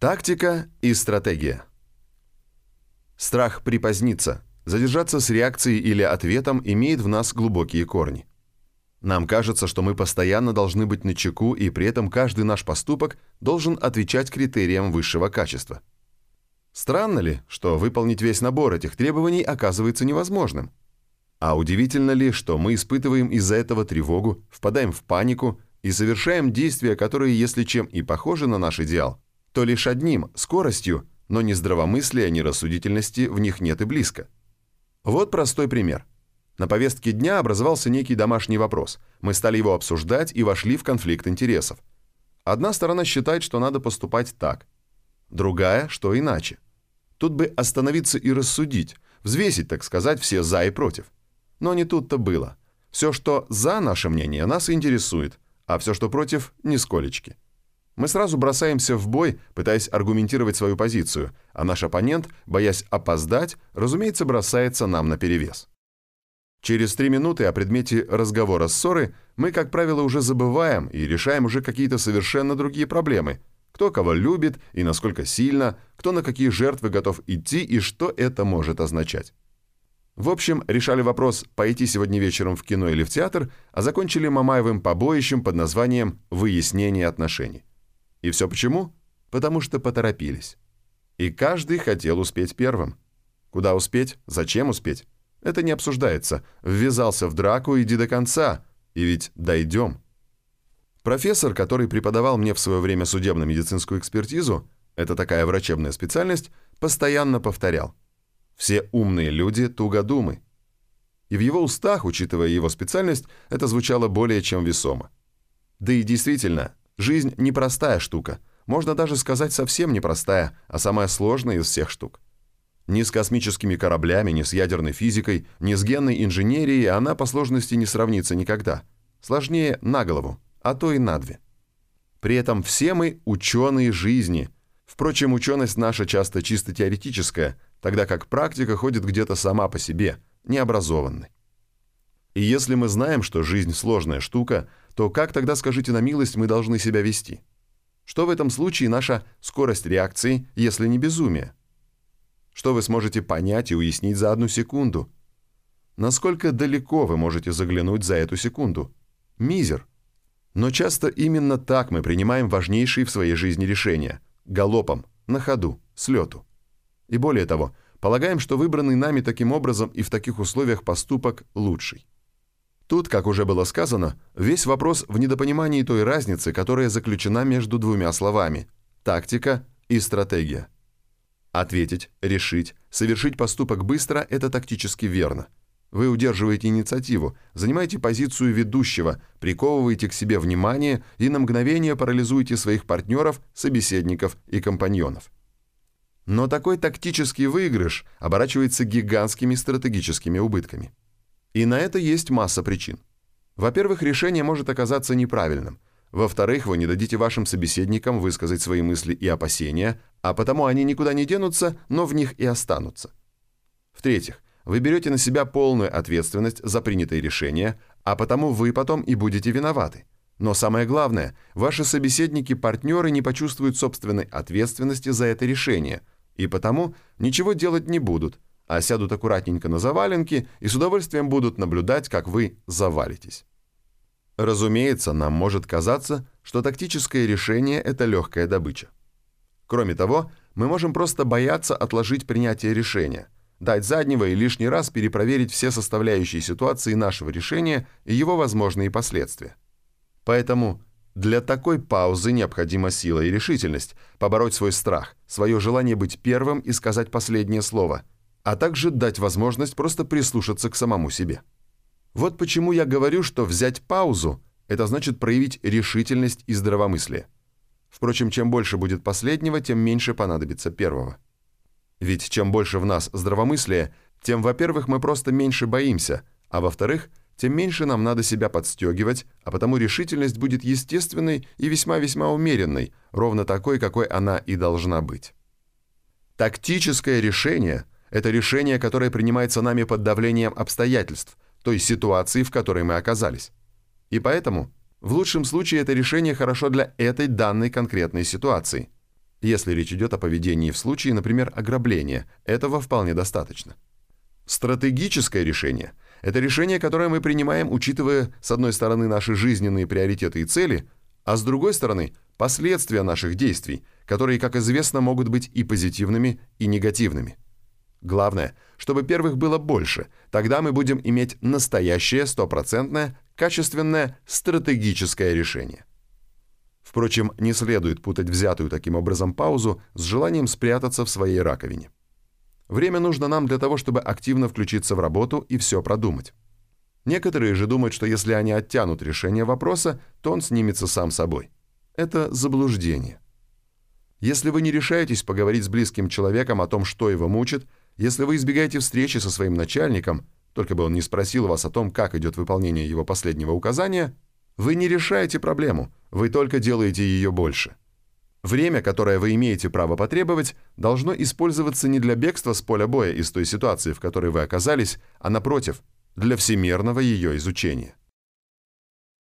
Тактика и стратегия. Страх припоздниться, задержаться с реакцией или ответом имеет в нас глубокие корни. Нам кажется, что мы постоянно должны быть начеку, и при этом каждый наш поступок должен отвечать критериям высшего качества. Странно ли, что выполнить весь набор этих требований оказывается невозможным? А удивительно ли, что мы испытываем из-за этого тревогу, впадаем в панику и совершаем действия, которые, если чем и похожи на наш идеал, то лишь одним – скоростью, но ни здравомыслия, ни рассудительности в них нет и близко. Вот простой пример. На повестке дня образовался некий домашний вопрос. Мы стали его обсуждать и вошли в конфликт интересов. Одна сторона считает, что надо поступать так, другая, что иначе. Тут бы остановиться и рассудить, взвесить, так сказать, все «за» и «против». Но не тут-то было. Все, что «за» наше мнение, нас интересует, а все, что «против» – нисколечки. Мы сразу бросаемся в бой, пытаясь аргументировать свою позицию, а наш оппонент, боясь опоздать, разумеется, бросается нам на перевес. Через три минуты о предмете разговора ссоры мы, как правило, уже забываем и решаем уже какие-то совершенно другие проблемы. Кто кого любит и насколько сильно, кто на какие жертвы готов идти и что это может означать. В общем, решали вопрос пойти сегодня вечером в кино или в театр, а закончили Мамаевым побоищем под названием «Выяснение отношений». И все почему? Потому что поторопились. И каждый хотел успеть первым. Куда успеть? Зачем успеть? Это не обсуждается. Ввязался в драку, иди до конца. И ведь дойдем. Профессор, который преподавал мне в свое время судебно-медицинскую экспертизу, это такая врачебная специальность, постоянно повторял. Все умные люди тугодумы. И в его устах, учитывая его специальность, это звучало более чем весомо. Да и действительно, Жизнь непростая штука. Можно даже сказать совсем непростая, а самая сложная из всех штук. Ни с космическими кораблями, ни с ядерной физикой, ни с генной инженерией она по сложности не сравнится никогда. Сложнее на голову, а то и на две. При этом все мы ученые жизни. Впрочем, ученость наша часто чисто теоретическая, тогда как практика ходит где-то сама по себе, необразованной. И если мы знаем, что жизнь сложная штука, то как тогда, скажите на милость, мы должны себя вести? Что в этом случае наша скорость реакции, если не безумие? Что вы сможете понять и уяснить за одну секунду? Насколько далеко вы можете заглянуть за эту секунду? Мизер. Но часто именно так мы принимаем важнейшие в своей жизни решения. Галопом, на ходу, с лету. И более того, полагаем, что выбранный нами таким образом и в таких условиях поступок лучший. Тут, как уже было сказано, весь вопрос в недопонимании той разницы, которая заключена между двумя словами – тактика и стратегия. Ответить, решить, совершить поступок быстро – это тактически верно. Вы удерживаете инициативу, занимаете позицию ведущего, приковываете к себе внимание и на мгновение парализуете своих партнеров, собеседников и компаньонов. Но такой тактический выигрыш оборачивается гигантскими стратегическими убытками. И на это есть масса причин. Во-первых, решение может оказаться неправильным. Во-вторых, вы не дадите вашим собеседникам высказать свои мысли и опасения, а потому они никуда не денутся, но в них и останутся. В-третьих, вы берете на себя полную ответственность за принятые решения, а потому вы потом и будете виноваты. Но самое главное, ваши собеседники-партнеры не почувствуют собственной ответственности за это решение, и потому ничего делать не будут – а сядут аккуратненько на заваленки и с удовольствием будут наблюдать, как вы завалитесь. Разумеется, нам может казаться, что тактическое решение – это легкая добыча. Кроме того, мы можем просто бояться отложить принятие решения, дать заднего и лишний раз перепроверить все составляющие ситуации нашего решения и его возможные последствия. Поэтому для такой паузы необходима сила и решительность, побороть свой страх, свое желание быть первым и сказать последнее слово – а также дать возможность просто прислушаться к самому себе. Вот почему я говорю, что взять паузу – это значит проявить решительность и здравомыслие. Впрочем, чем больше будет последнего, тем меньше понадобится первого. Ведь чем больше в нас здравомыслия, тем, во-первых, мы просто меньше боимся, а во-вторых, тем меньше нам надо себя подстегивать, а потому решительность будет естественной и весьма-весьма умеренной, ровно такой, какой она и должна быть. Тактическое решение – это решение, которое принимается нами под давлением обстоятельств, той ситуации, в которой мы оказались. И поэтому, в лучшем случае, это решение хорошо для этой данной конкретной ситуации. Если речь идет о поведении в случае, например, ограбления, этого вполне достаточно. Стратегическое решение – это решение, которое мы принимаем, учитывая, с одной стороны, наши жизненные приоритеты и цели, а с другой стороны, последствия наших действий, которые, как известно, могут быть и позитивными, и негативными. Главное, чтобы первых было больше, тогда мы будем иметь настоящее, стопроцентное, качественное, стратегическое решение. Впрочем, не следует путать взятую таким образом паузу с желанием спрятаться в своей раковине. Время нужно нам для того, чтобы активно включиться в работу и все продумать. Некоторые же думают, что если они оттянут решение вопроса, то он снимется сам собой. Это заблуждение. Если вы не решаетесь поговорить с близким человеком о том, что его мучит, если вы избегаете встречи со своим начальником, только бы он не спросил вас о том, как идет выполнение его последнего указания, вы не решаете проблему, вы только делаете ее больше. Время, которое вы имеете право потребовать, должно использоваться не для бегства с поля боя из той ситуации, в которой вы оказались, а напротив, для всемерного ее изучения.